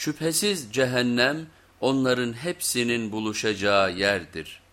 Şüphesiz cehennem onların hepsinin buluşacağı yerdir.''